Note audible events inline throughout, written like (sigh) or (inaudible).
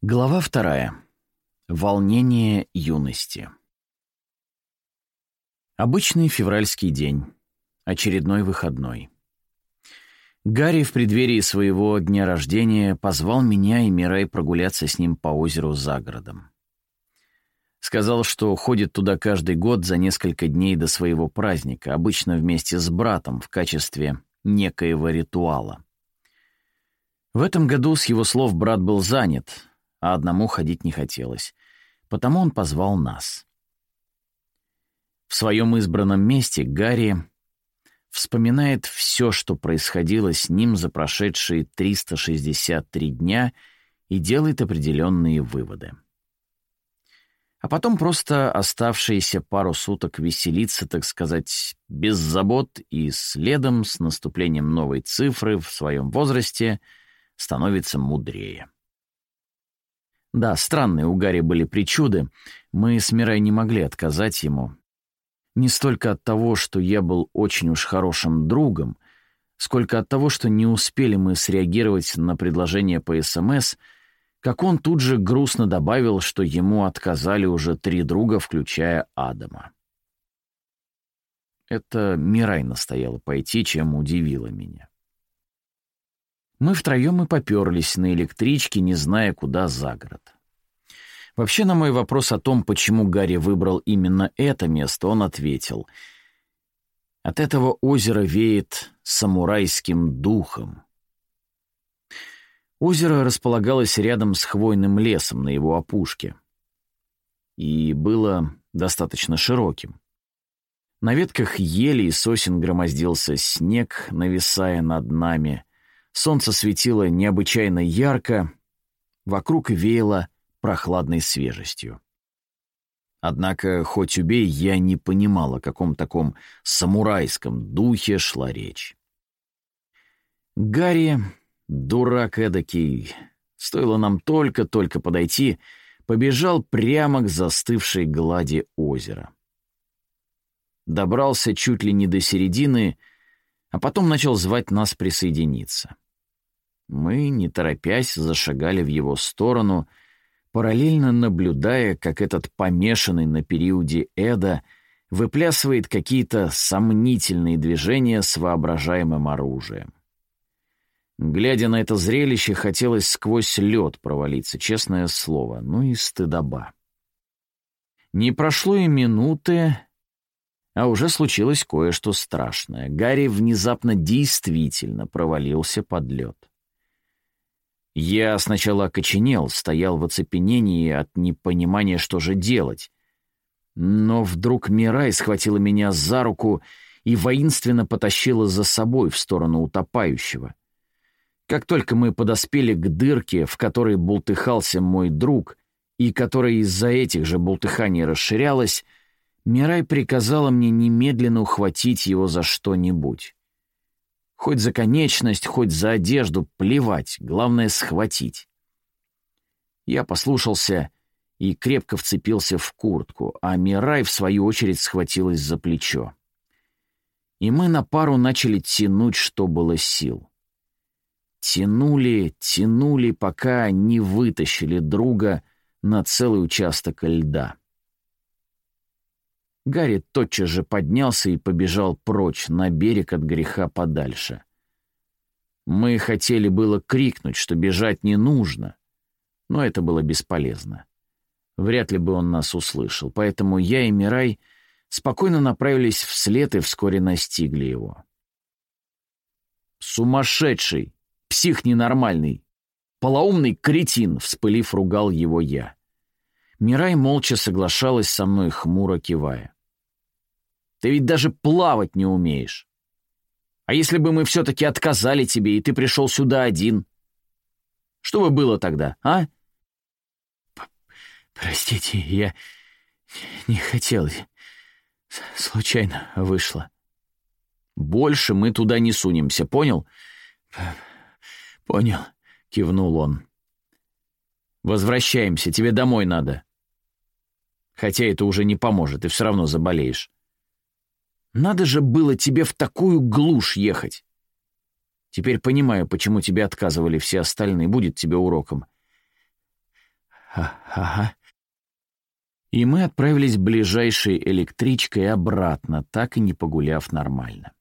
Глава вторая. Волнение юности. Обычный февральский день. Очередной выходной. Гарри в преддверии своего дня рождения позвал меня и Мирай прогуляться с ним по озеру за городом. Сказал, что ходит туда каждый год за несколько дней до своего праздника, обычно вместе с братом в качестве некоего ритуала. В этом году, с его слов, брат был занят, а одному ходить не хотелось. Потому он позвал нас. В своем избранном месте Гарри вспоминает все, что происходило с ним за прошедшие 363 дня и делает определенные выводы. А потом просто оставшиеся пару суток веселиться, так сказать, без забот и следом с наступлением новой цифры в своем возрасте становится мудрее. Да, странные у Гарри были причуды. Мы с Мирой не могли отказать ему. Не столько от того, что я был очень уж хорошим другом, сколько от того, что не успели мы среагировать на предложение по СМС, как он тут же грустно добавил, что ему отказали уже три друга, включая Адама. Это Мирай настояла пойти, чем удивило меня. Мы втроем и поперлись на электричке, не зная, куда за город. Вообще, на мой вопрос о том, почему Гарри выбрал именно это место, он ответил. «От этого озера веет самурайским духом». Озеро располагалось рядом с хвойным лесом на его опушке и было достаточно широким. На ветках ели и сосен громоздился снег, нависая над нами — Солнце светило необычайно ярко, вокруг веяло прохладной свежестью. Однако, хоть убей, я не понимал, о каком таком самурайском духе шла речь. Гарри, дурак эдакий, стоило нам только-только подойти, побежал прямо к застывшей глади озера. Добрался чуть ли не до середины, а потом начал звать нас присоединиться. Мы, не торопясь, зашагали в его сторону, параллельно наблюдая, как этот помешанный на периоде Эда выплясывает какие-то сомнительные движения с воображаемым оружием. Глядя на это зрелище, хотелось сквозь лед провалиться, честное слово, ну и стыдоба. Не прошло и минуты, а уже случилось кое-что страшное. Гарри внезапно действительно провалился под лед. Я сначала окоченел, стоял в оцепенении от непонимания, что же делать. Но вдруг Мирай схватила меня за руку и воинственно потащила за собой в сторону утопающего. Как только мы подоспели к дырке, в которой бултыхался мой друг, и которая из-за этих же бултыханий расширялась, Мирай приказала мне немедленно ухватить его за что-нибудь. Хоть за конечность, хоть за одежду, плевать, главное — схватить. Я послушался и крепко вцепился в куртку, а Мирай, в свою очередь, схватилась за плечо. И мы на пару начали тянуть, что было сил. Тянули, тянули, пока не вытащили друга на целый участок льда. Гарри тотчас же поднялся и побежал прочь, на берег от греха подальше. Мы хотели было крикнуть, что бежать не нужно, но это было бесполезно. Вряд ли бы он нас услышал, поэтому я и Мирай спокойно направились вслед и вскоре настигли его. «Сумасшедший! Псих ненормальный! Полоумный кретин!» — вспылив, ругал его я. Мирай молча соглашалась со мной, хмуро кивая. Ты ведь даже плавать не умеешь. А если бы мы все-таки отказали тебе, и ты пришел сюда один? Что бы было тогда, а? Простите, я не хотел. Случайно вышло. Больше мы туда не сунемся, понял? Понял, кивнул он. Возвращаемся, тебе домой надо. Хотя это уже не поможет, ты все равно заболеешь. Надо же было тебе в такую глушь ехать. Теперь понимаю, почему тебе отказывали все остальные. Будет тебе уроком. ага. И мы отправились ближайшей электричкой обратно, так и не погуляв нормально.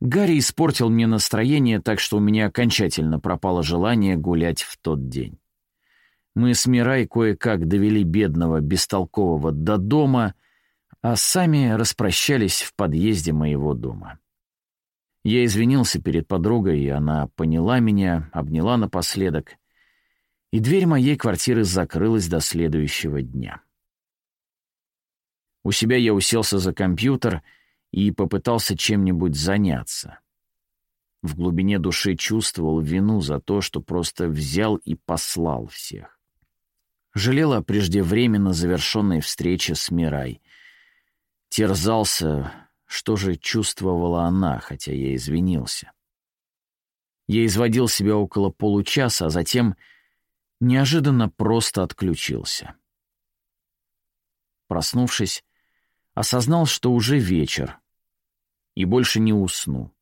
Гарри испортил мне настроение, так что у меня окончательно пропало желание гулять в тот день. Мы с Мирай кое-как довели бедного, бестолкового до дома, а сами распрощались в подъезде моего дома. Я извинился перед подругой, и она поняла меня, обняла напоследок, и дверь моей квартиры закрылась до следующего дня. У себя я уселся за компьютер и попытался чем-нибудь заняться. В глубине души чувствовал вину за то, что просто взял и послал всех. Жалел о преждевременно завершенной встрече с Мирай. Терзался, что же чувствовала она, хотя я извинился. Я изводил себя около получаса, а затем неожиданно просто отключился. Проснувшись, осознал, что уже вечер, и больше не усну.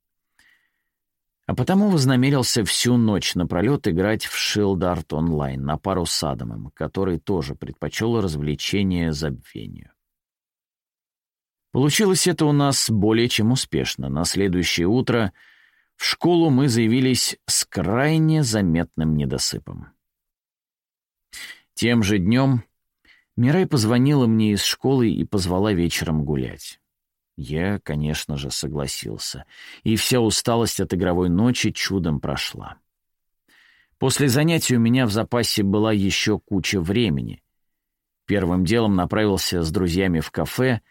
А потому вознамерился всю ночь напролет играть в Шилдарт онлайн на пару с Адамом, который тоже предпочел развлечение забвению. Получилось это у нас более чем успешно. На следующее утро в школу мы заявились с крайне заметным недосыпом. Тем же днем Мирай позвонила мне из школы и позвала вечером гулять. Я, конечно же, согласился, и вся усталость от игровой ночи чудом прошла. После занятий у меня в запасе была еще куча времени. Первым делом направился с друзьями в кафе,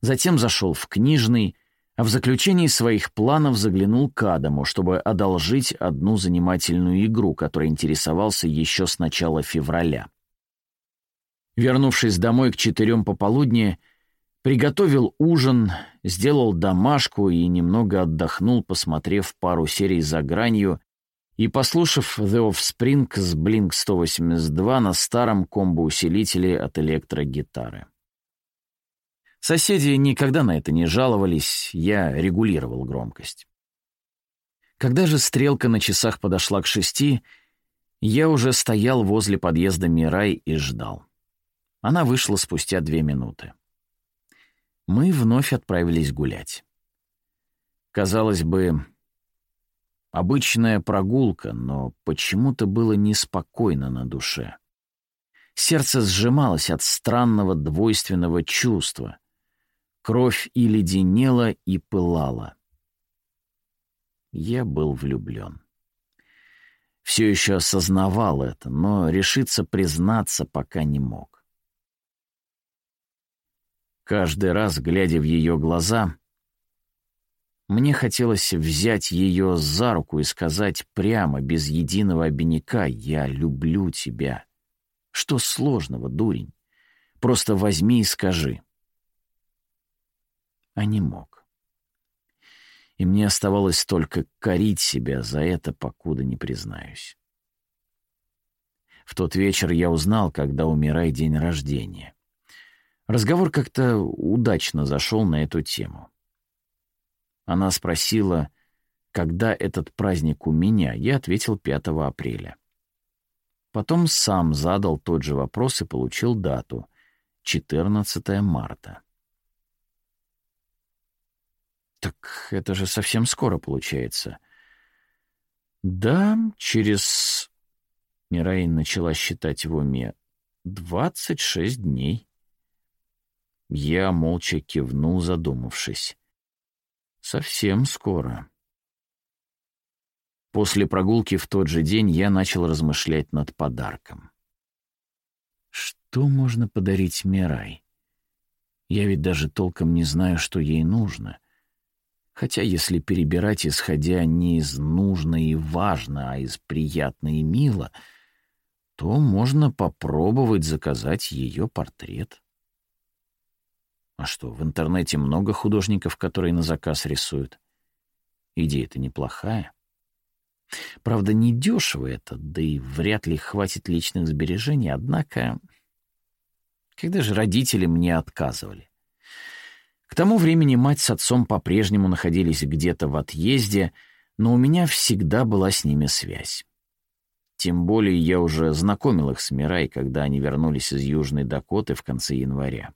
затем зашел в книжный, а в заключении своих планов заглянул к Адаму, чтобы одолжить одну занимательную игру, которой интересовался еще с начала февраля. Вернувшись домой к четырем пополудни, приготовил ужин, сделал домашку и немного отдохнул, посмотрев пару серий за гранью и послушав The Offspring с Blink 182 на старом комбо-усилителе от электрогитары. Соседи никогда на это не жаловались, я регулировал громкость. Когда же стрелка на часах подошла к шести, я уже стоял возле подъезда Мирай и ждал. Она вышла спустя две минуты. Мы вновь отправились гулять. Казалось бы, обычная прогулка, но почему-то было неспокойно на душе. Сердце сжималось от странного двойственного чувства. Кровь и леденела, и пылала. Я был влюблен. Все еще осознавал это, но решиться признаться пока не мог. Каждый раз, глядя в ее глаза, мне хотелось взять ее за руку и сказать прямо, без единого обиняка, «Я люблю тебя». Что сложного, дурень? Просто возьми и скажи. А не мог. И мне оставалось только корить себя за это, покуда не признаюсь. В тот вечер я узнал, когда умирай день рождения. Разговор как-то удачно зашел на эту тему. Она спросила, когда этот праздник у меня, я ответил 5 апреля. Потом сам задал тот же вопрос и получил дату — 14 марта. Так это же совсем скоро получается. Да, через... Мирай начала считать в уме. «Двадцать шесть дней». Я молча кивнул, задумавшись. Совсем скоро. После прогулки в тот же день я начал размышлять над подарком. Что можно подарить Мирай? Я ведь даже толком не знаю, что ей нужно. Хотя если перебирать, исходя не из «нужно» и «важно», а из «приятно» и «мило», то можно попробовать заказать ее портрет. А что, в интернете много художников, которые на заказ рисуют. Идея-то неплохая. Правда, не дешево это, да и вряд ли хватит личных сбережений, однако... Когда же родители мне отказывали? К тому времени мать с отцом по-прежнему находились где-то в отъезде, но у меня всегда была с ними связь. Тем более я уже знакомил их с Мирай, когда они вернулись из Южной Дакоты в конце января.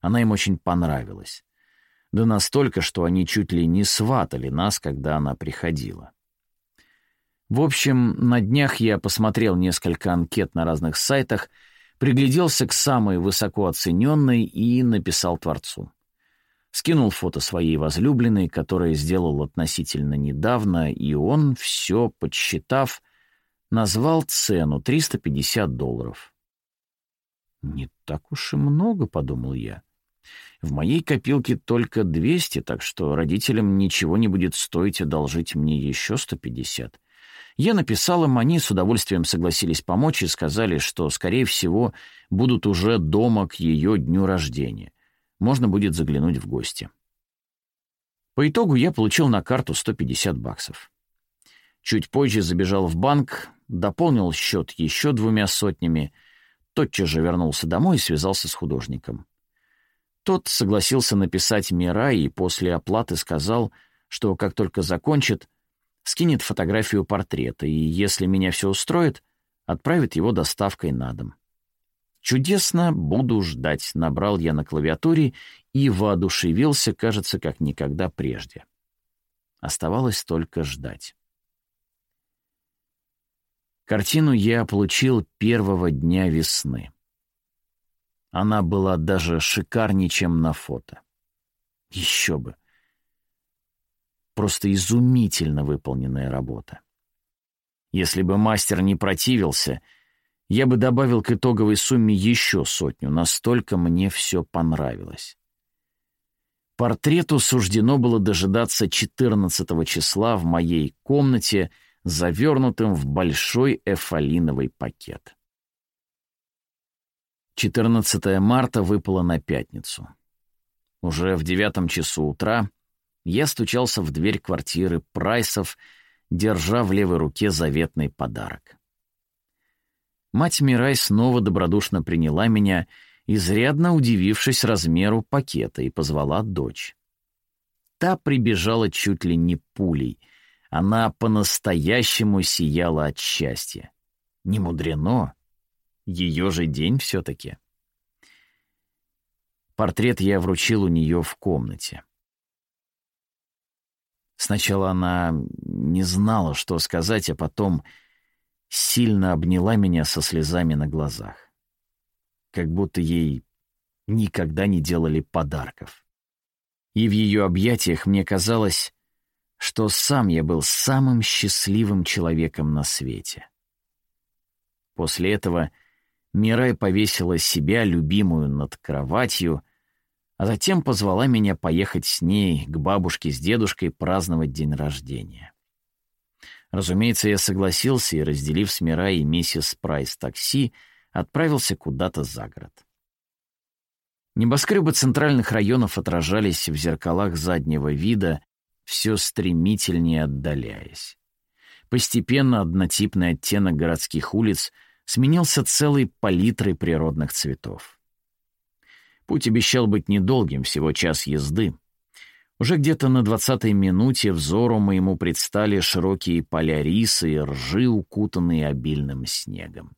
Она им очень понравилась. Да настолько, что они чуть ли не сватали нас, когда она приходила. В общем, на днях я посмотрел несколько анкет на разных сайтах, пригляделся к самой высоко оцененной и написал Творцу. Скинул фото своей возлюбленной, которое сделал относительно недавно, и он, все подсчитав, назвал цену 350 долларов. «Не так уж и много», — подумал я. «В моей копилке только 200, так что родителям ничего не будет стоить одолжить мне еще 150. Я написал им, они с удовольствием согласились помочь и сказали, что, скорее всего, будут уже дома к ее дню рождения. Можно будет заглянуть в гости. По итогу я получил на карту 150 баксов. Чуть позже забежал в банк, дополнил счет еще двумя сотнями, тотчас же вернулся домой и связался с художником. Тот согласился написать Мира и после оплаты сказал, что как только закончит, скинет фотографию портрета и, если меня все устроит, отправит его доставкой на дом. «Чудесно, буду ждать», — набрал я на клавиатуре и воодушевился, кажется, как никогда прежде. Оставалось только ждать. Картину я получил первого дня весны. Она была даже шикарнее, чем на фото. Еще бы. Просто изумительно выполненная работа. Если бы мастер не противился, я бы добавил к итоговой сумме еще сотню, настолько мне все понравилось. Портрету суждено было дожидаться 14 числа в моей комнате — завернутым в большой эфалиновый пакет. 14 марта выпало на пятницу. Уже в девятом часу утра я стучался в дверь квартиры Прайсов, держа в левой руке заветный подарок. Мать Мирай снова добродушно приняла меня, изрядно удивившись размеру пакета, и позвала дочь. Та прибежала чуть ли не пулей — она по-настоящему сияла от счастья. Не мудрено. Ее же день все-таки. Портрет я вручил у нее в комнате. Сначала она не знала, что сказать, а потом сильно обняла меня со слезами на глазах. Как будто ей никогда не делали подарков. И в ее объятиях мне казалось, что сам я был самым счастливым человеком на свете. После этого Мирай повесила себя, любимую, над кроватью, а затем позвала меня поехать с ней к бабушке с дедушкой праздновать день рождения. Разумеется, я согласился и, разделив с Мирай и миссис Прайс такси, отправился куда-то за город. Небоскребы центральных районов отражались в зеркалах заднего вида, все стремительнее отдаляясь. Постепенно однотипный оттенок городских улиц сменился целой палитрой природных цветов. Путь обещал быть недолгим, всего час езды. Уже где-то на двадцатой минуте взору моему предстали широкие поля риса и ржи, укутанные обильным снегом.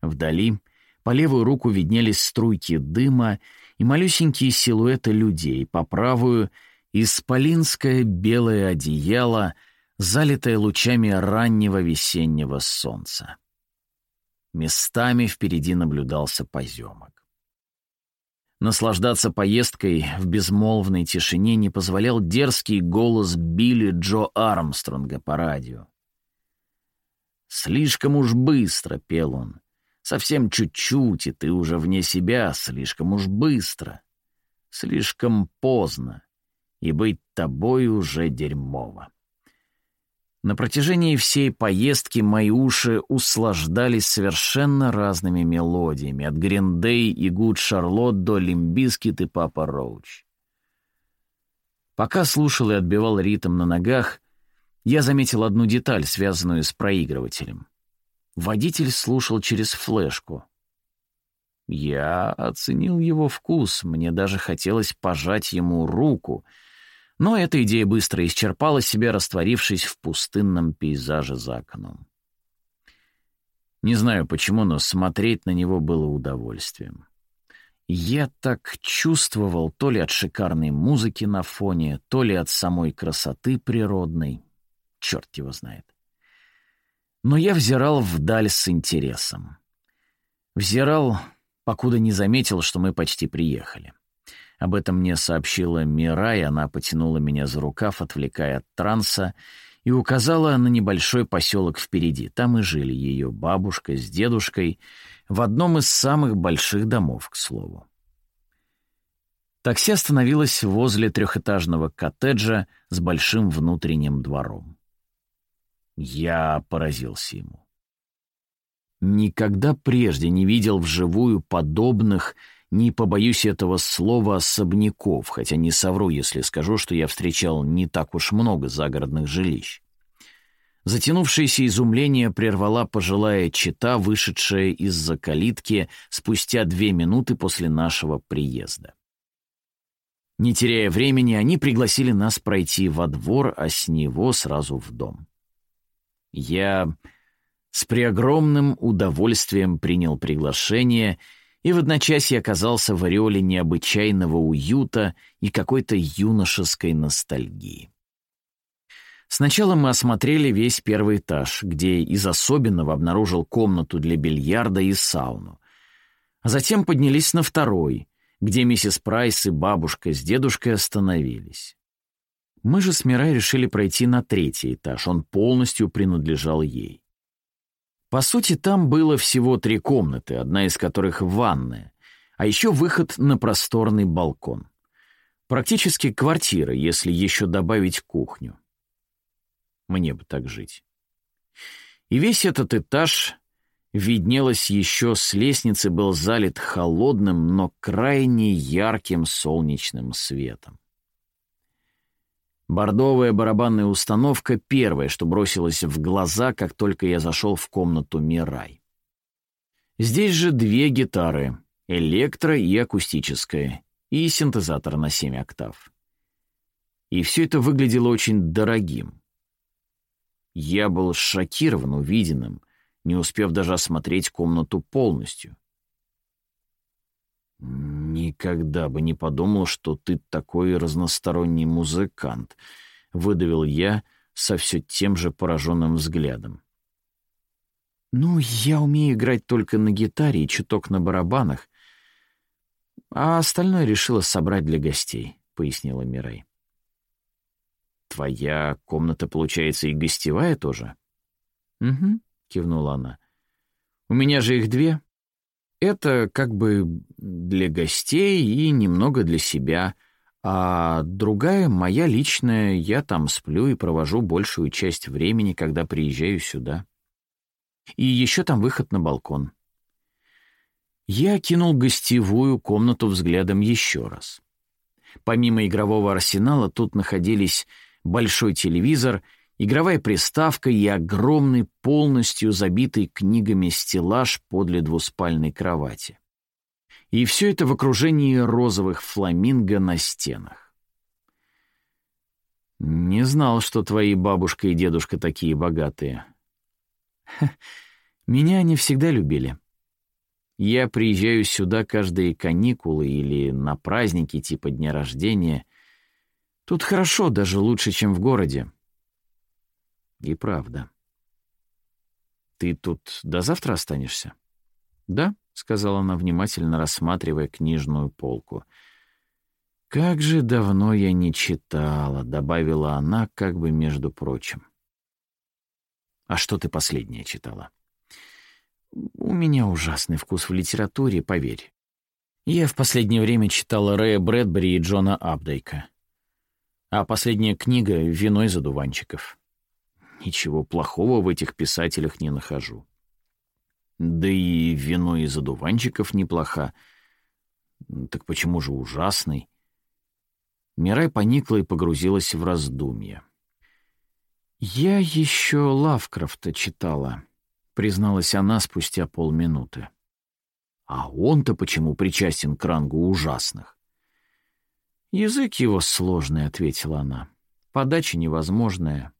Вдали по левую руку виднелись струйки дыма и малюсенькие силуэты людей, по правую — исполинское белое одеяло, залитое лучами раннего весеннего солнца. Местами впереди наблюдался поземок. Наслаждаться поездкой в безмолвной тишине не позволял дерзкий голос Билли Джо Армстронга по радио. «Слишком уж быстро», — пел он. «Совсем чуть-чуть, и ты уже вне себя, слишком уж быстро. Слишком поздно и быть тобой уже дерьмово. На протяжении всей поездки мои уши услаждались совершенно разными мелодиями, от Green Day и Good Charlotte до Limp Bizkit и Papa Roach. Пока слушал и отбивал ритм на ногах, я заметил одну деталь, связанную с проигрывателем. Водитель слушал через флешку. Я оценил его вкус, мне даже хотелось пожать ему руку — но эта идея быстро исчерпала себя, растворившись в пустынном пейзаже за окном. Не знаю почему, но смотреть на него было удовольствием. Я так чувствовал то ли от шикарной музыки на фоне, то ли от самой красоты природной. Черт его знает. Но я взирал вдаль с интересом. Взирал, покуда не заметил, что мы почти приехали. Об этом мне сообщила Мира, и она потянула меня за рукав, отвлекая от транса, и указала на небольшой поселок впереди. Там и жили ее бабушка с дедушкой, в одном из самых больших домов, к слову. Такси остановилось возле трехэтажного коттеджа с большим внутренним двором. Я поразился ему. Никогда прежде не видел вживую подобных не побоюсь этого слова особняков, хотя не совру, если скажу, что я встречал не так уж много загородных жилищ. Затянувшееся изумление прервала пожилая чита, вышедшая из-за калитки спустя две минуты после нашего приезда. Не теряя времени, они пригласили нас пройти во двор, а с него сразу в дом. Я с преогромным удовольствием принял приглашение — и в одночасье оказался в ореоле необычайного уюта и какой-то юношеской ностальгии. Сначала мы осмотрели весь первый этаж, где из особенного обнаружил комнату для бильярда и сауну. А затем поднялись на второй, где миссис Прайс и бабушка с дедушкой остановились. Мы же с Мирай решили пройти на третий этаж, он полностью принадлежал ей. По сути, там было всего три комнаты, одна из которых ванная, а еще выход на просторный балкон. Практически квартира, если еще добавить кухню. Мне бы так жить. И весь этот этаж, виднелось еще с лестницы, был залит холодным, но крайне ярким солнечным светом. Бордовая барабанная установка — первое, что бросилось в глаза, как только я зашел в комнату Мирай. Здесь же две гитары — электро и акустическая, и синтезатор на семь октав. И все это выглядело очень дорогим. Я был шокирован увиденным, не успев даже осмотреть комнату полностью. «Никогда бы не подумал, что ты такой разносторонний музыкант», — выдавил я со все тем же пораженным взглядом. «Ну, я умею играть только на гитаре и чуток на барабанах, а остальное решила собрать для гостей», — пояснила Мирай. «Твоя комната, получается, и гостевая тоже?» «Угу», — кивнула она. «У меня же их две. Это как бы для гостей и немного для себя, а другая моя личная, я там сплю и провожу большую часть времени, когда приезжаю сюда. И еще там выход на балкон. Я кинул гостевую комнату взглядом еще раз. Помимо игрового арсенала тут находились большой телевизор — игровая приставка и огромный, полностью забитый книгами стеллаж подле двуспальной кровати. И все это в окружении розовых фламинго на стенах. «Не знал, что твои бабушка и дедушка такие богатые». Ха, «Меня они всегда любили. Я приезжаю сюда каждые каникулы или на праздники типа дня рождения. Тут хорошо, даже лучше, чем в городе. И правда. «Ты тут до завтра останешься?» «Да», — сказала она, внимательно рассматривая книжную полку. «Как же давно я не читала», — добавила она, как бы между прочим. «А что ты последнее читала?» «У меня ужасный вкус в литературе, поверь. Я в последнее время читала Рэя Брэдбери и Джона Абдейка. А последняя книга — «Вино из одуванчиков». Ничего плохого в этих писателях не нахожу. Да и вино из одуванчиков неплохо. Так почему же ужасный? Мирай поникла и погрузилась в раздумья. «Я еще Лавкрафта читала», — призналась она спустя полминуты. «А он-то почему причастен к рангу ужасных?» «Язык его сложный», — ответила она. «Подача невозможная.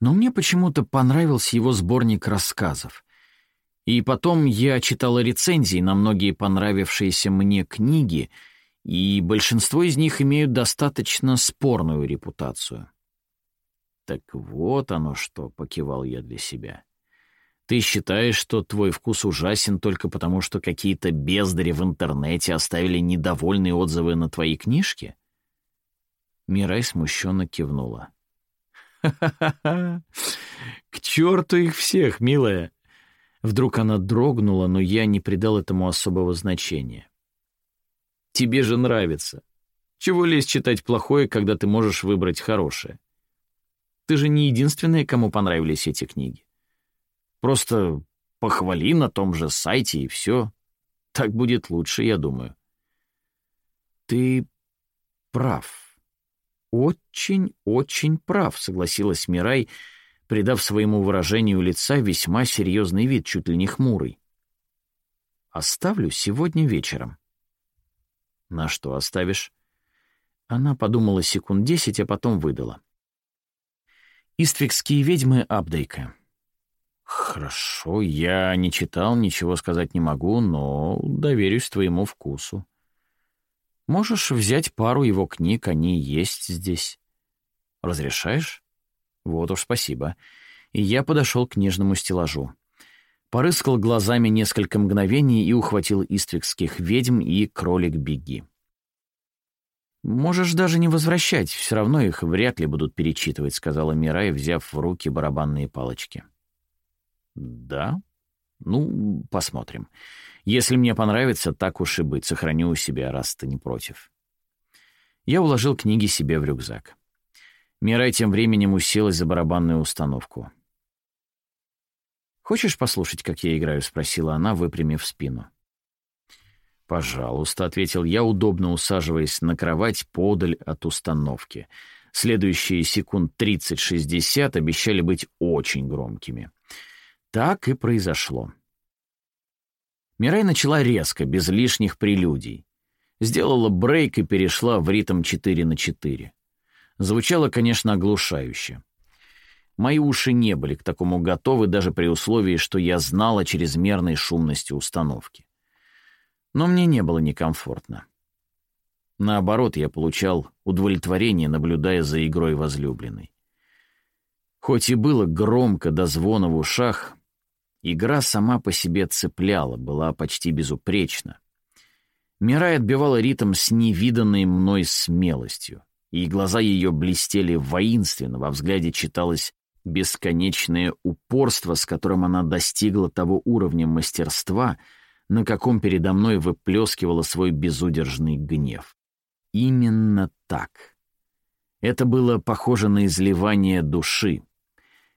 Но мне почему-то понравился его сборник рассказов. И потом я читала рецензии на многие понравившиеся мне книги, и большинство из них имеют достаточно спорную репутацию. «Так вот оно что», — покивал я для себя. «Ты считаешь, что твой вкус ужасен только потому, что какие-то бездари в интернете оставили недовольные отзывы на твои книжки?» Мирай смущенно кивнула. «Ха-ха-ха! (laughs) К черту их всех, милая!» Вдруг она дрогнула, но я не придал этому особого значения. «Тебе же нравится. Чего лезть читать плохое, когда ты можешь выбрать хорошее? Ты же не единственная, кому понравились эти книги. Просто похвали на том же сайте и все. Так будет лучше, я думаю». «Ты прав. Очень-очень прав», — согласилась Мирай, — придав своему выражению лица весьма серьезный вид, чуть ли не хмурый. «Оставлю сегодня вечером». «На что оставишь?» Она подумала секунд десять, а потом выдала. «Иствикские ведьмы Абдейка». «Хорошо, я не читал, ничего сказать не могу, но доверюсь твоему вкусу. Можешь взять пару его книг, они есть здесь. Разрешаешь?» Вот уж спасибо. И я подошел к нежному стеллажу. Порыскал глазами несколько мгновений и ухватил иствикских ведьм и кролик-беги. «Можешь даже не возвращать, все равно их вряд ли будут перечитывать», — сказала Мирай, взяв в руки барабанные палочки. «Да? Ну, посмотрим. Если мне понравится, так уж и быть, сохраню у себя, раз ты не против». Я уложил книги себе в рюкзак. Мирай тем временем уселась за барабанную установку. «Хочешь послушать, как я играю?» — спросила она, выпрямив спину. «Пожалуйста», — ответил я, удобно усаживаясь на кровать подаль от установки. Следующие секунд 30-60 обещали быть очень громкими. Так и произошло. Мирай начала резко, без лишних прелюдий. Сделала брейк и перешла в ритм 4 на 4. Звучало, конечно, оглушающе. Мои уши не были к такому готовы даже при условии, что я знал о чрезмерной шумности установки. Но мне не было некомфортно. Наоборот, я получал удовлетворение, наблюдая за игрой возлюбленной. Хоть и было громко до звона в ушах, игра сама по себе цепляла, была почти безупречна. Мирай отбивала ритм с невиданной мной смелостью и глаза ее блестели воинственно, во взгляде читалось бесконечное упорство, с которым она достигла того уровня мастерства, на каком передо мной выплескивала свой безудержный гнев. Именно так. Это было похоже на изливание души.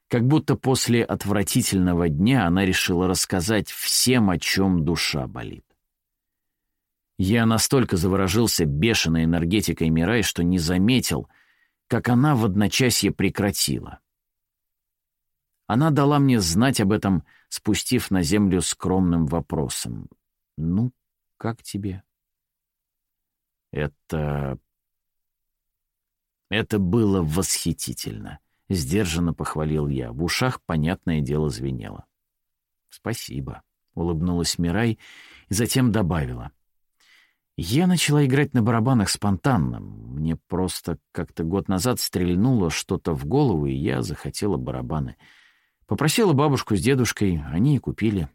Как будто после отвратительного дня она решила рассказать всем, о чем душа болит. Я настолько заворожился бешеной энергетикой Мирай, что не заметил, как она в одночасье прекратила. Она дала мне знать об этом, спустив на землю скромным вопросом. «Ну, как тебе?» «Это... это было восхитительно», — сдержанно похвалил я. В ушах, понятное дело, звенело. «Спасибо», — улыбнулась Мирай и затем добавила. Я начала играть на барабанах спонтанно. Мне просто как-то год назад стрельнуло что-то в голову, и я захотела барабаны. Попросила бабушку с дедушкой, они и купили.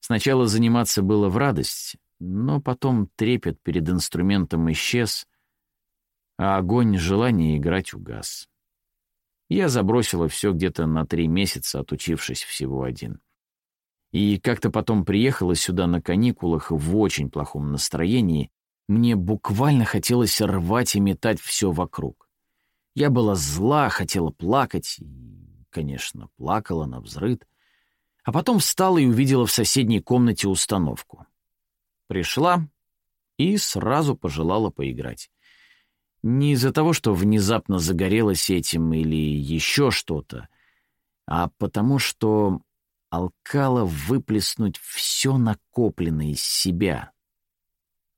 Сначала заниматься было в радость, но потом трепет перед инструментом исчез, а огонь желания играть угас. Я забросила все где-то на три месяца, отучившись всего один. И как-то потом приехала сюда на каникулах в очень плохом настроении. Мне буквально хотелось рвать и метать все вокруг. Я была зла, хотела плакать, и, конечно, плакала на взрыд. А потом встала и увидела в соседней комнате установку. Пришла и сразу пожелала поиграть. Не из-за того, что внезапно загорелась этим или еще что-то, а потому что алкала выплеснуть все накопленное из себя.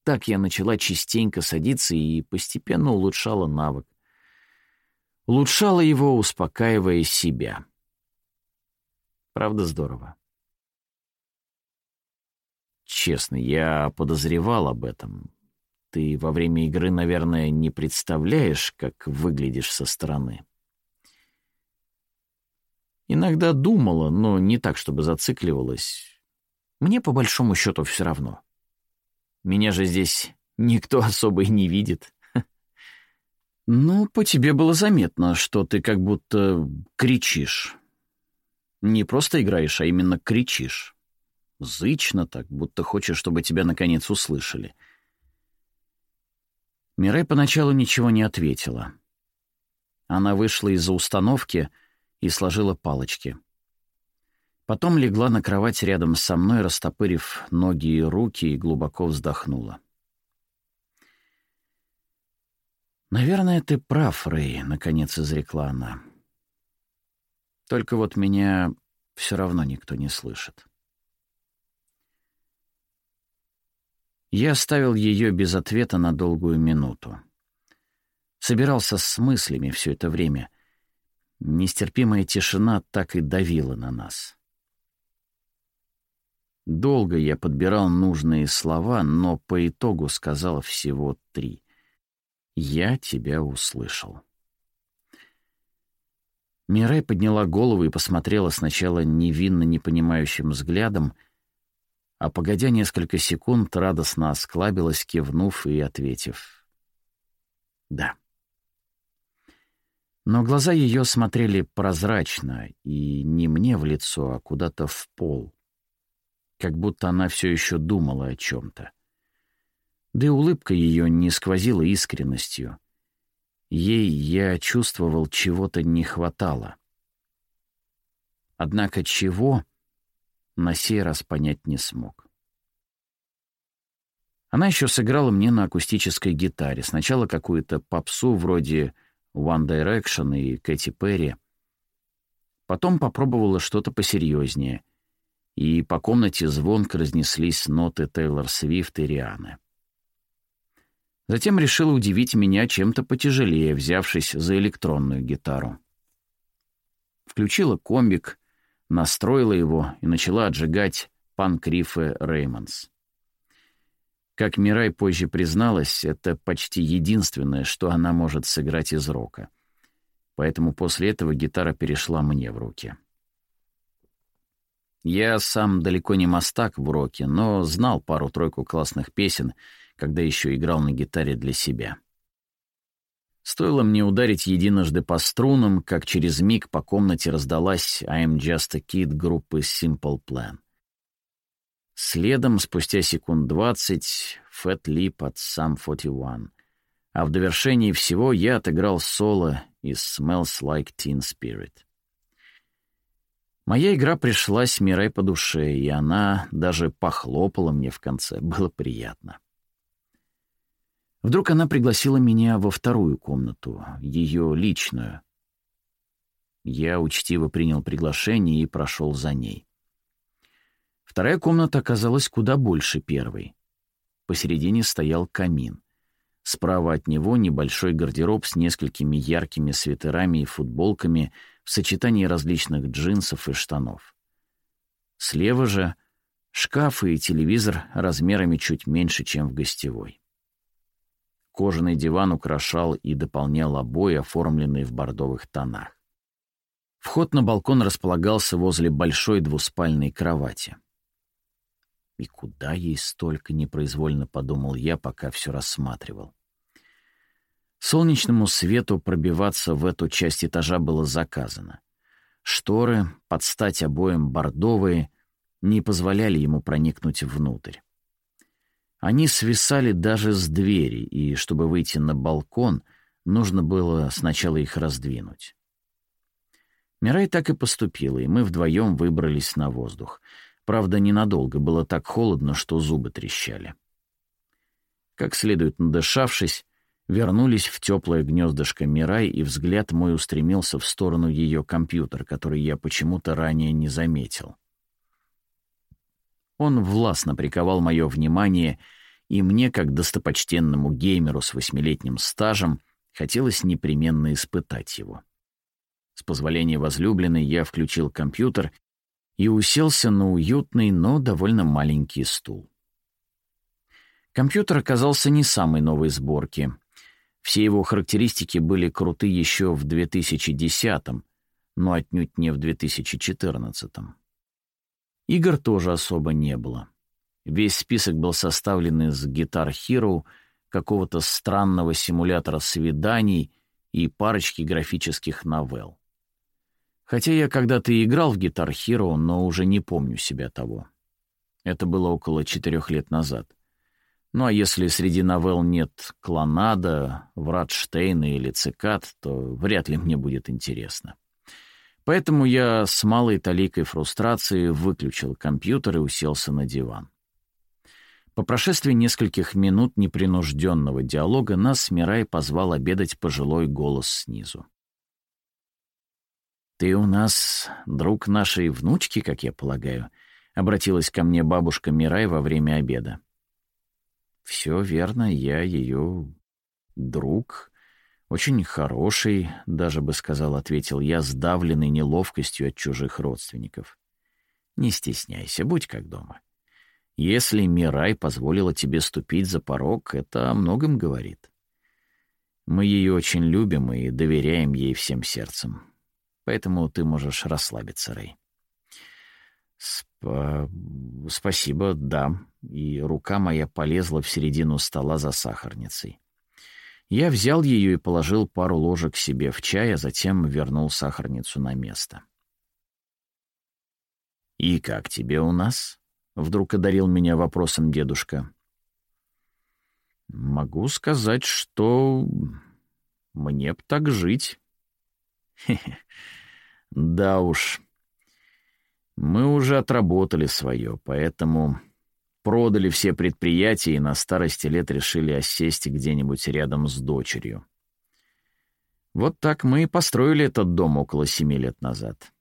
Так я начала частенько садиться и постепенно улучшала навык. Улучшала его, успокаивая себя. Правда, здорово. честно, я подозревал об этом. Ты во время игры, наверное, не представляешь, как выглядишь со стороны. Иногда думала, но не так, чтобы зацикливалась. Мне по большому счету все равно. Меня же здесь никто (laughs) особо и не видит. (laughs) Ну, по тебе было заметно, что ты как будто кричишь. Не просто играешь, а именно кричишь. Зычно так, будто хочешь, чтобы тебя наконец услышали. Мирей поначалу ничего не ответила. Она вышла из-за установки и сложила палочки. Потом легла на кровать рядом со мной, растопырив ноги и руки, и глубоко вздохнула. «Наверное, ты прав, Рэй», — наконец изрекла она. «Только вот меня все равно никто не слышит». Я оставил ее без ответа на долгую минуту. Собирался с мыслями все это время. Нестерпимая тишина так и давила на нас. Долго я подбирал нужные слова, но по итогу сказал всего три. «Я тебя услышал». Мирай подняла голову и посмотрела сначала невинно непонимающим взглядом, а погодя несколько секунд, радостно осклабилась, кивнув и ответив «Да». Но глаза ее смотрели прозрачно, и не мне в лицо, а куда-то в пол, как будто она все еще думала о чем-то. Да и улыбка ее не сквозила искренностью. Ей, я чувствовал, чего-то не хватало. Однако чего на сей раз понять не смог. Она еще сыграла мне на акустической гитаре. Сначала какую-то попсу вроде One Direction и Кэти Перри. Потом попробовала что-то посерьезнее. И по комнате звонко разнеслись ноты Тейлор Свифт и Рианы. Затем решила удивить меня чем-то потяжелее, взявшись за электронную гитару. Включила комбик, настроила его и начала отжигать панкрифы Реймонс. Как Мирай позже призналась, это почти единственное, что она может сыграть из рока. Поэтому после этого гитара перешла мне в руки. Я сам далеко не мастак в роке, но знал пару-тройку классных песен, когда еще играл на гитаре для себя. Стоило мне ударить единожды по струнам, как через миг по комнате раздалась «I'm just a kid» группы Simple Plan. Следом, спустя секунд двадцать, «Fat Lip» от Sum 41. А в довершении всего я отыграл соло из «Smells Like Teen Spirit». Моя игра пришлась Мирай по душе, и она даже похлопала мне в конце. Было приятно. Вдруг она пригласила меня во вторую комнату, ее личную. Я учтиво принял приглашение и прошел за ней. Вторая комната оказалась куда больше первой. Посередине стоял камин. Справа от него небольшой гардероб с несколькими яркими свитерами и футболками в сочетании различных джинсов и штанов. Слева же шкаф и телевизор размерами чуть меньше, чем в гостевой. Кожаный диван украшал и дополнял обои, оформленные в бордовых тонах. Вход на балкон располагался возле большой двуспальной кровати. И куда ей столько, непроизвольно подумал я, пока все рассматривал. Солнечному свету пробиваться в эту часть этажа было заказано. Шторы, под стать обоим бордовые, не позволяли ему проникнуть внутрь. Они свисали даже с двери, и чтобы выйти на балкон, нужно было сначала их раздвинуть. Мирай так и поступила, и мы вдвоем выбрались на воздух. Правда, ненадолго, было так холодно, что зубы трещали. Как следует надышавшись, вернулись в теплое гнездышко Мирай, и взгляд мой устремился в сторону ее компьютера, который я почему-то ранее не заметил. Он властно приковал мое внимание, и мне, как достопочтенному геймеру с восьмилетним стажем, хотелось непременно испытать его. С позволения возлюбленной я включил компьютер и уселся на уютный, но довольно маленький стул. Компьютер оказался не самой новой сборки. Все его характеристики были круты еще в 2010-м, но отнюдь не в 2014-м. Игр тоже особо не было. Весь список был составлен из Guitar Hero, какого-то странного симулятора свиданий и парочки графических новелл. Хотя я когда-то играл в Guitar Hero, но уже не помню себя того. Это было около четырех лет назад. Ну а если среди новелл нет Клонада, Вратштейна или Цикад, то вряд ли мне будет интересно. Поэтому я с малой таликой фрустрации выключил компьютер и уселся на диван. По прошествии нескольких минут непринужденного диалога нас Мирай позвал обедать пожилой голос снизу. «Ты у нас друг нашей внучки, как я полагаю», — обратилась ко мне бабушка Мирай во время обеда. «Все верно, я ее друг. Очень хороший, даже бы сказал, ответил я, сдавленный неловкостью от чужих родственников. Не стесняйся, будь как дома. Если Мирай позволила тебе ступить за порог, это о многом говорит. Мы ее очень любим и доверяем ей всем сердцем. Поэтому ты можешь расслабиться, Рэй. Спа... Спасибо, да. И рука моя полезла в середину стола за сахарницей. Я взял ее и положил пару ложек себе в чай, а затем вернул сахарницу на место. «И как тебе у нас?» — вдруг одарил меня вопросом дедушка. «Могу сказать, что мне б так жить». Хе (laughs) -хе. «Да уж, мы уже отработали свое, поэтому продали все предприятия и на старости лет решили осесть где-нибудь рядом с дочерью. Вот так мы и построили этот дом около семи лет назад.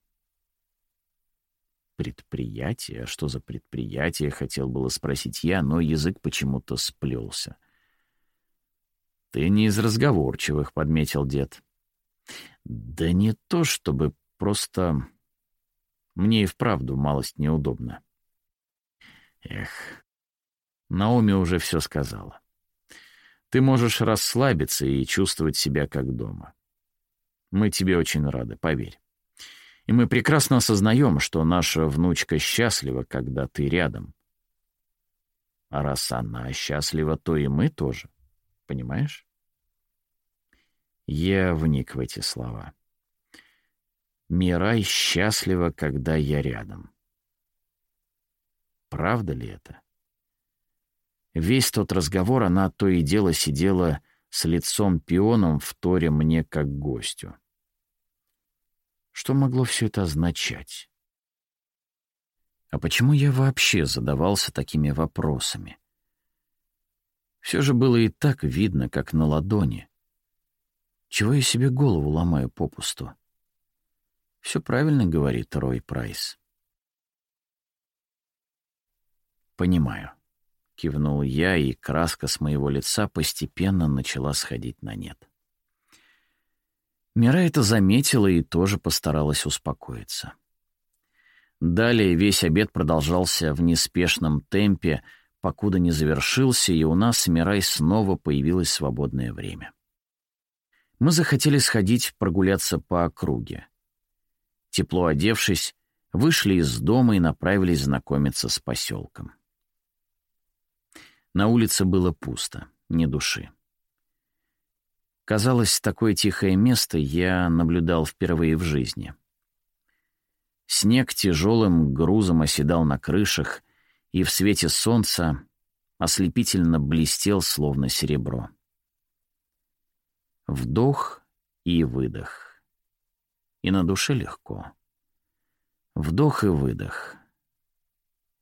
Предприятие? Что за предприятие? Хотел было спросить я, но язык почему-то сплелся. Ты не из разговорчивых, — подметил дед. Да не то чтобы, просто мне и вправду малость неудобно. Эх, Наоми уже все сказала. Ты можешь расслабиться и чувствовать себя как дома. Мы тебе очень рады, поверь. И мы прекрасно осознаем, что наша внучка счастлива, когда ты рядом. А раз она счастлива, то и мы тоже. Понимаешь? Я вник в эти слова. Мирай счастлива, когда я рядом. Правда ли это? Весь тот разговор она то и дело сидела с лицом пионом в торе мне как гостю. Что могло все это означать? А почему я вообще задавался такими вопросами? Все же было и так видно, как на ладони. Чего я себе голову ломаю попусту? Все правильно говорит Рой Прайс. Понимаю. Кивнул я, и краска с моего лица постепенно начала сходить на нет. Мира это заметила и тоже постаралась успокоиться. Далее весь обед продолжался в неспешном темпе, покуда не завершился, и у нас с Мирай снова появилось свободное время. Мы захотели сходить прогуляться по округе. Тепло одевшись, вышли из дома и направились знакомиться с поселком. На улице было пусто, ни души. Казалось, такое тихое место я наблюдал впервые в жизни. Снег тяжелым грузом оседал на крышах, и в свете солнца ослепительно блестел, словно серебро. Вдох и выдох и на душе легко. Вдох и выдох.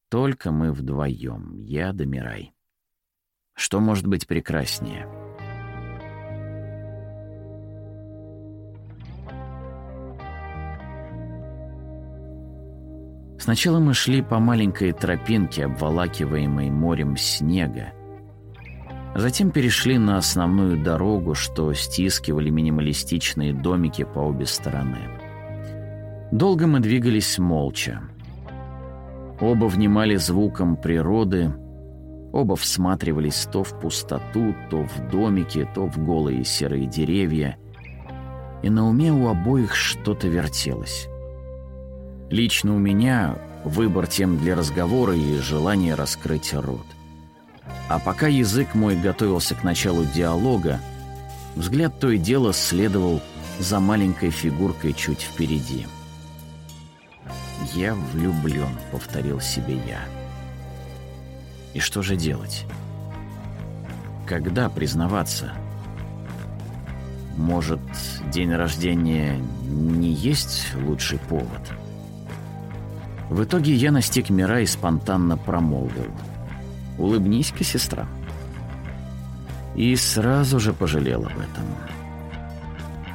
Только мы вдвоем, я да Мирай. Что может быть прекраснее? Сначала мы шли по маленькой тропинке, обволакиваемой морем снега, Затем перешли на основную дорогу, что стискивали минималистичные домики по обе стороны. Долго мы двигались молча. Оба внимали звуком природы, Оба всматривались то в пустоту, то в домики, то в голые серые деревья. И на уме у обоих что-то вертелось. Лично у меня выбор тем для разговора и желание раскрыть рот. А пока язык мой готовился к началу диалога, взгляд то и дело следовал за маленькой фигуркой чуть впереди. «Я влюблен», — повторил себе я. «И что же делать? Когда признаваться? Может, день рождения не есть лучший повод?» В итоге я настиг мира и спонтанно промолвил. «Улыбнись-ка, сестра». И сразу же пожалел об этом.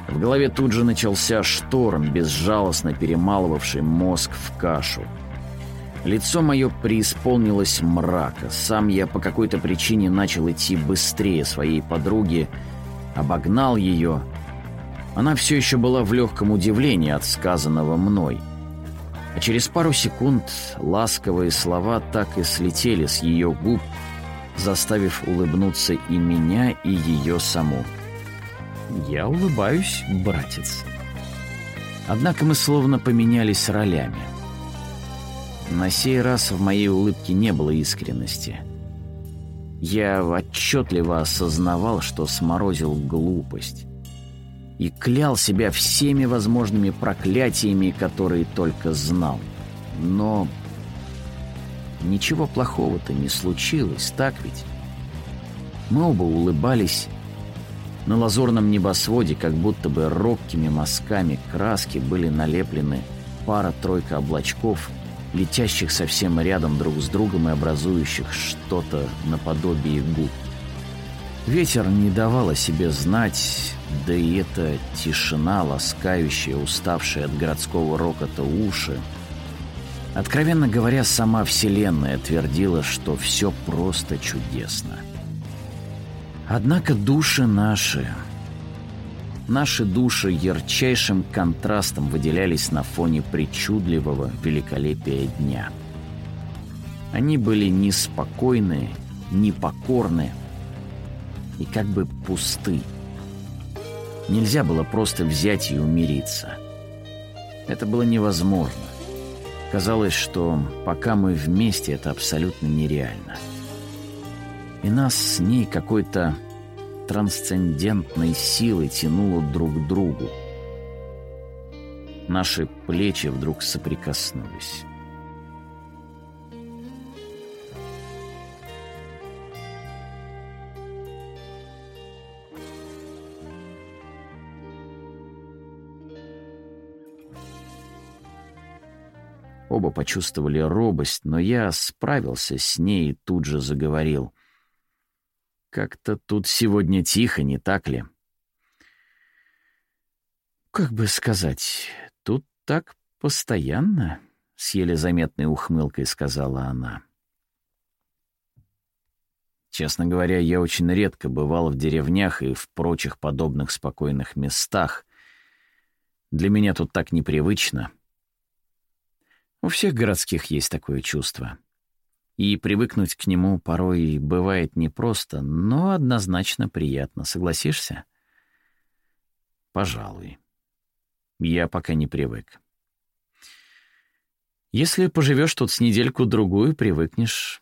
В голове тут же начался шторм, безжалостно перемалывавший мозг в кашу. Лицо мое преисполнилось мрака. Сам я по какой-то причине начал идти быстрее своей подруги, обогнал ее. Она все еще была в легком удивлении от сказанного мной — а через пару секунд ласковые слова так и слетели с ее губ, заставив улыбнуться и меня, и ее саму. «Я улыбаюсь, братец». Однако мы словно поменялись ролями. На сей раз в моей улыбке не было искренности. Я отчетливо осознавал, что сморозил глупость и клял себя всеми возможными проклятиями, которые только знал. Но ничего плохого-то не случилось, так ведь? Мы оба улыбались. На лазурном небосводе как будто бы робкими мазками краски были налеплены пара-тройка облачков, летящих совсем рядом друг с другом и образующих что-то наподобие губ. Ветер не давал о себе знать, да и эта тишина, ласкающая, уставшая от городского рокота уши. Откровенно говоря, сама Вселенная твердила, что все просто чудесно. Однако души наши... Наши души ярчайшим контрастом выделялись на фоне причудливого великолепия дня. Они были неспокойные, непокорные и как бы пусты. Нельзя было просто взять и умириться. Это было невозможно. Казалось, что пока мы вместе, это абсолютно нереально. И нас с ней какой-то трансцендентной силой тянуло друг к другу. Наши плечи вдруг соприкоснулись. Оба почувствовали робость, но я справился с ней и тут же заговорил. «Как-то тут сегодня тихо, не так ли?» «Как бы сказать, тут так постоянно?» — с еле заметной ухмылкой сказала она. Честно говоря, я очень редко бывал в деревнях и в прочих подобных спокойных местах. Для меня тут так непривычно — у всех городских есть такое чувство. И привыкнуть к нему порой бывает непросто, но однозначно приятно. Согласишься? Пожалуй. Я пока не привык. Если поживешь тут с недельку-другую, привыкнешь.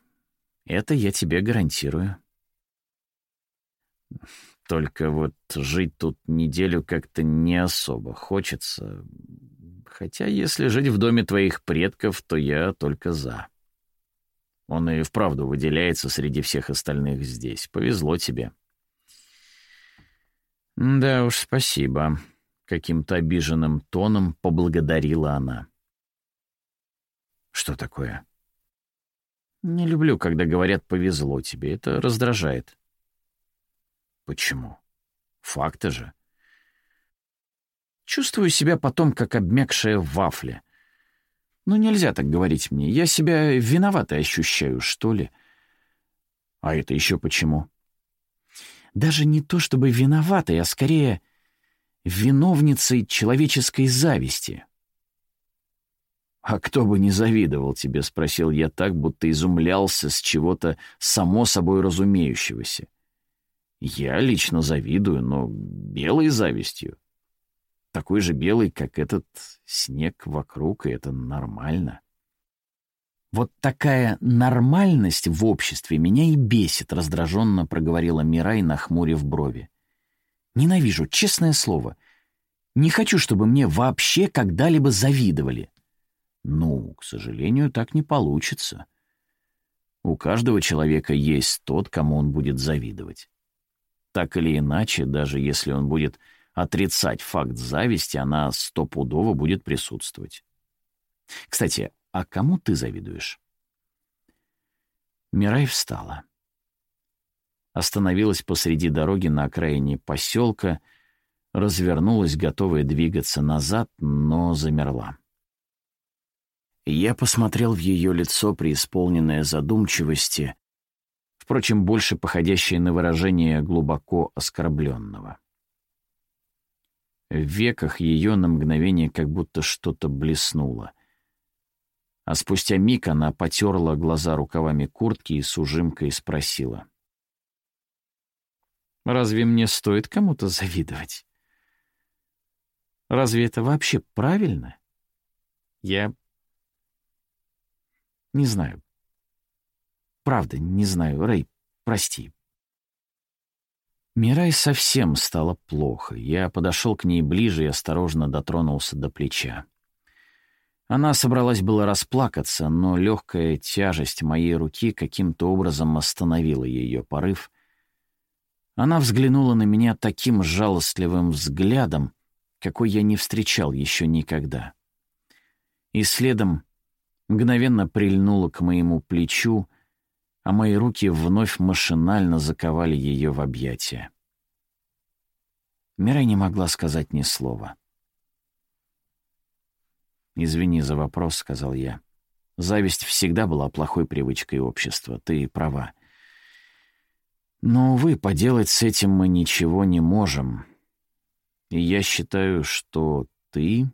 Это я тебе гарантирую. Только вот жить тут неделю как-то не особо хочется. Хотя если жить в доме твоих предков, то я только за. Он и вправду выделяется среди всех остальных здесь. Повезло тебе. Да уж, спасибо. Каким-то обиженным тоном поблагодарила она. Что такое? Не люблю, когда говорят «повезло тебе». Это раздражает. Почему? Факты же. Чувствую себя потом, как обмякшая вафля. Ну, нельзя так говорить мне. Я себя виноватой ощущаю, что ли. А это еще почему? Даже не то чтобы виноватой, а скорее виновницей человеческой зависти. «А кто бы не завидовал тебе?» — спросил я так, будто изумлялся с чего-то само собой разумеющегося. «Я лично завидую, но белой завистью. Такой же белый, как этот снег вокруг, и это нормально». «Вот такая нормальность в обществе меня и бесит», — раздраженно проговорила Мирай, нахмурив брови. «Ненавижу, честное слово. Не хочу, чтобы мне вообще когда-либо завидовали». Ну, к сожалению, так не получится. У каждого человека есть тот, кому он будет завидовать. Так или иначе, даже если он будет отрицать факт зависти, она стопудово будет присутствовать. Кстати, а кому ты завидуешь? Мирай встала. Остановилась посреди дороги на окраине поселка, развернулась, готовая двигаться назад, но замерла. Я посмотрел в ее лицо, преисполненное задумчивости, впрочем, больше походящее на выражение глубоко оскорбленного. В веках ее на мгновение как будто что-то блеснуло. А спустя миг она потерла глаза рукавами куртки и с ужимкой спросила. «Разве мне стоит кому-то завидовать? Разве это вообще правильно? Я не знаю. Правда, не знаю. Рэй, прости. Мирай совсем стало плохо. Я подошел к ней ближе и осторожно дотронулся до плеча. Она собралась было расплакаться, но легкая тяжесть моей руки каким-то образом остановила ее порыв. Она взглянула на меня таким жалостливым взглядом, какой я не встречал еще никогда. И следом мгновенно прильнула к моему плечу, а мои руки вновь машинально заковали ее в объятия. Мирай не могла сказать ни слова. «Извини за вопрос», — сказал я. «Зависть всегда была плохой привычкой общества, ты права. Но, увы, поделать с этим мы ничего не можем. И я считаю, что ты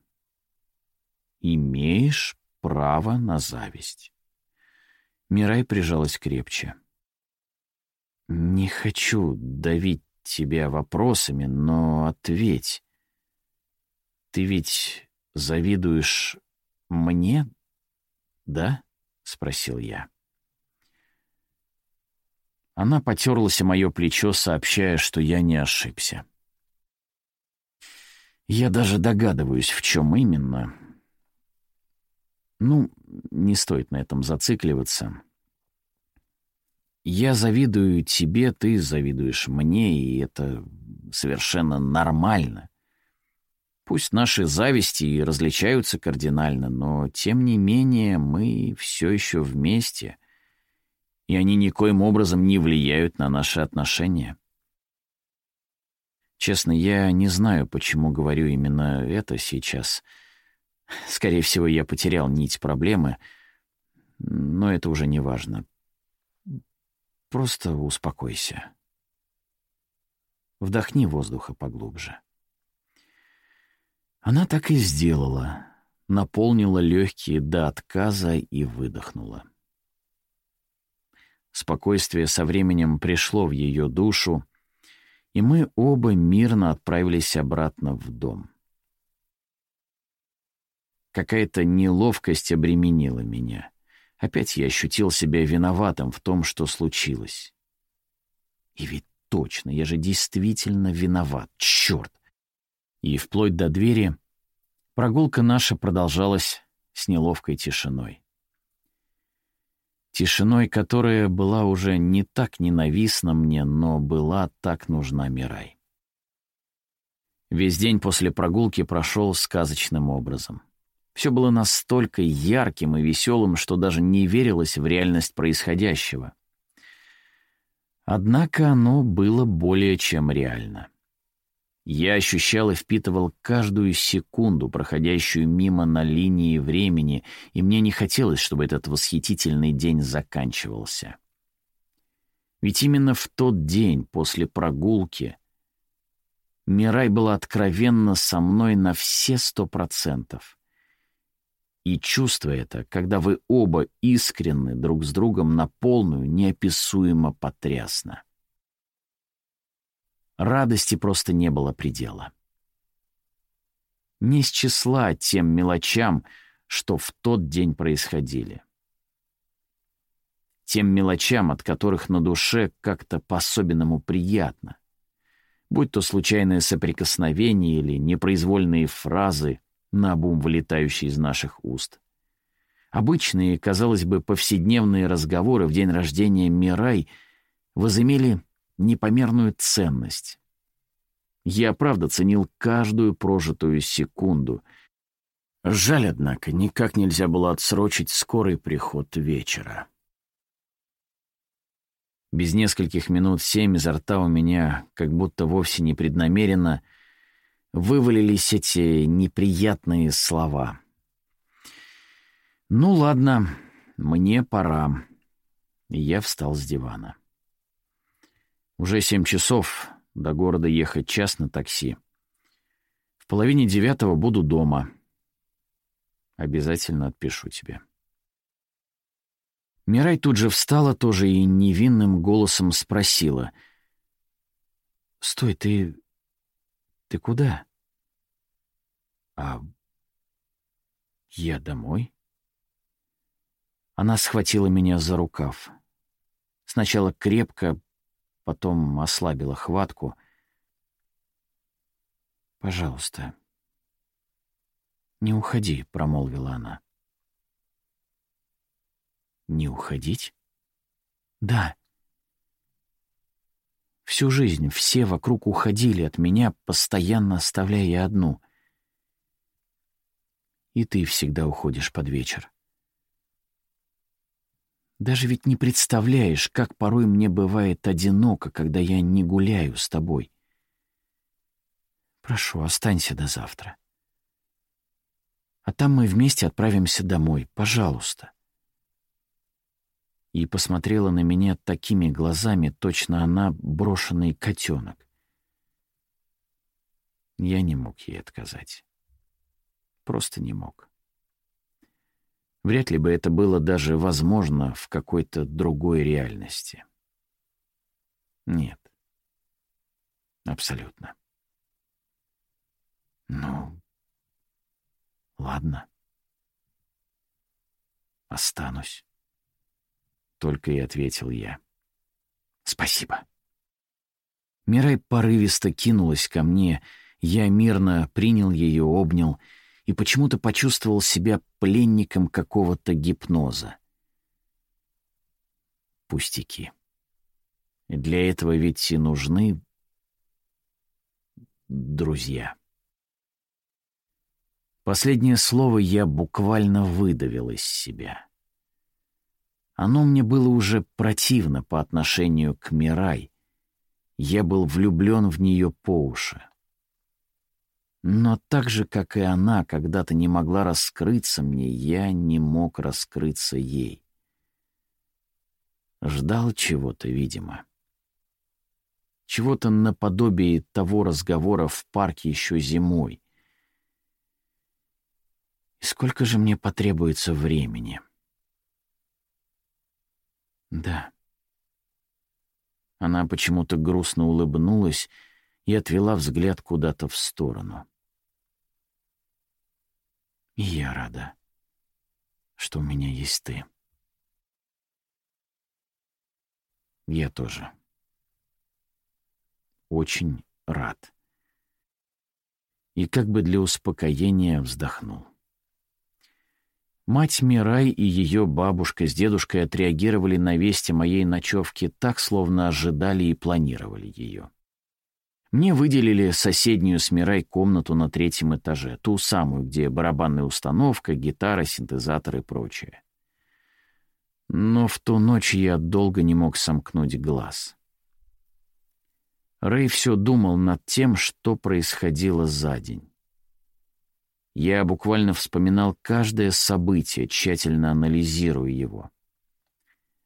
имеешь право на зависть. Мирай прижалась крепче. «Не хочу давить тебя вопросами, но ответь. Ты ведь завидуешь мне, да?» — спросил я. Она потерлась о мое плечо, сообщая, что я не ошибся. Я даже догадываюсь, в чем именно, ну, не стоит на этом зацикливаться. Я завидую тебе, ты завидуешь мне, и это совершенно нормально. Пусть наши зависти и различаются кардинально, но, тем не менее, мы все еще вместе, и они никоим образом не влияют на наши отношения. Честно, я не знаю, почему говорю именно это сейчас — Скорее всего, я потерял нить проблемы, но это уже не важно. Просто успокойся. Вдохни воздуха поглубже. Она так и сделала. Наполнила легкие до отказа и выдохнула. Спокойствие со временем пришло в ее душу, и мы оба мирно отправились обратно в дом. Какая-то неловкость обременила меня. Опять я ощутил себя виноватым в том, что случилось. И ведь точно, я же действительно виноват. Черт! И вплоть до двери прогулка наша продолжалась с неловкой тишиной. Тишиной, которая была уже не так ненавистна мне, но была так нужна Мирай. Весь день после прогулки прошел сказочным образом. Все было настолько ярким и веселым, что даже не верилось в реальность происходящего. Однако оно было более чем реально. Я ощущал и впитывал каждую секунду, проходящую мимо на линии времени, и мне не хотелось, чтобы этот восхитительный день заканчивался. Ведь именно в тот день, после прогулки, Мирай была откровенна со мной на все сто процентов — И чувство это, когда вы оба искренны друг с другом на полную, неописуемо потрясно. Радости просто не было предела. Не с числа тем мелочам, что в тот день происходили. Тем мелочам, от которых на душе как-то по-особенному приятно. Будь то случайное соприкосновение или непроизвольные фразы, наобум вылетающие из наших уст. Обычные, казалось бы, повседневные разговоры в день рождения Мирай возымели непомерную ценность. Я, правда, ценил каждую прожитую секунду — Жаль, однако, никак нельзя было отсрочить скорый приход вечера. Без нескольких минут семь изо рта у меня, как будто вовсе непреднамеренно, вывалились эти неприятные слова. «Ну ладно, мне пора». Я встал с дивана. Уже семь часов, до города ехать час на такси. В половине девятого буду дома — Обязательно отпишу тебе». Мирай тут же встала тоже и невинным голосом спросила. «Стой, ты... ты куда?» «А я домой?» Она схватила меня за рукав. Сначала крепко, потом ослабила хватку. «Пожалуйста, «Не уходи», — промолвила она. «Не уходить?» «Да». Всю жизнь все вокруг уходили от меня, постоянно оставляя одну. И ты всегда уходишь под вечер. Даже ведь не представляешь, как порой мне бывает одиноко, когда я не гуляю с тобой. Прошу, останься до завтра. А там мы вместе отправимся домой. Пожалуйста. И посмотрела на меня такими глазами, точно она брошенный котенок. Я не мог ей отказать. Просто не мог. Вряд ли бы это было даже возможно в какой-то другой реальности. Нет. Абсолютно. Ну, Ладно. Останусь. Только и ответил я. Спасибо. Мирай порывисто кинулась ко мне, я мирно принял ее, обнял и почему-то почувствовал себя пленником какого-то гипноза. Пустяки. Для этого ведь и нужны друзья. Последнее слово я буквально выдавил из себя. Оно мне было уже противно по отношению к Мирай. Я был влюблен в нее по уши. Но так же, как и она когда-то не могла раскрыться мне, я не мог раскрыться ей. Ждал чего-то, видимо. Чего-то наподобие того разговора в парке еще зимой — и сколько же мне потребуется времени? Да. Она почему-то грустно улыбнулась и отвела взгляд куда-то в сторону. И я рада, что у меня есть ты. Я тоже. Очень рад. И как бы для успокоения вздохнул. Мать Мирай и ее бабушка с дедушкой отреагировали на вести моей ночевки так, словно ожидали и планировали ее. Мне выделили соседнюю с Мирай комнату на третьем этаже, ту самую, где барабанная установка, гитара, синтезатор и прочее. Но в ту ночь я долго не мог сомкнуть глаз. Рэй все думал над тем, что происходило за день. Я буквально вспоминал каждое событие, тщательно анализируя его.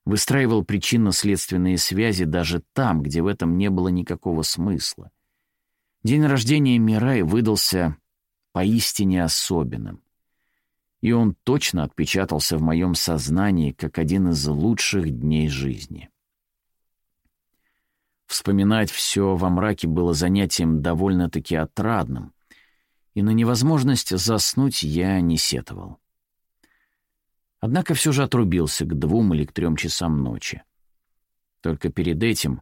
Выстраивал причинно-следственные связи даже там, где в этом не было никакого смысла. День рождения Мирай выдался поистине особенным. и он точно отпечатался в моем сознании как один из лучших дней жизни. Вспоминать все во мраке было занятием довольно-таки отрадным, и на невозможность заснуть я не сетовал. Однако все же отрубился к двум или к трем часам ночи. Только перед этим,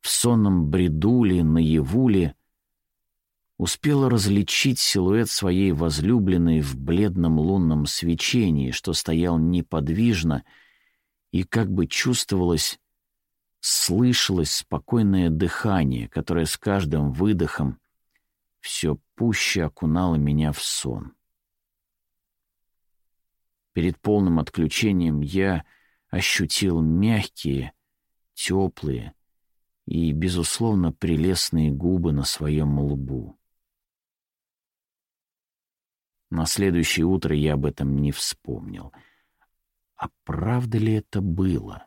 в сонном бреду ли, наяву ли, успела различить силуэт своей возлюбленной в бледном лунном свечении, что стоял неподвижно, и как бы чувствовалось, слышалось спокойное дыхание, которое с каждым выдохом все пуще окунало меня в сон. Перед полным отключением я ощутил мягкие, теплые и, безусловно, прелестные губы на своем лбу. На следующее утро я об этом не вспомнил. А правда ли это было?